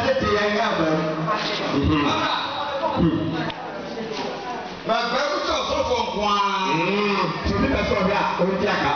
tètè yẹn ká bẹ. Bàbá mi sọ̀rọ̀ sọ̀fọ̀ nǹkan. Sọ̀rọ̀ mi mhm. bẹ sọ̀rọ̀ bí a, o ti àká.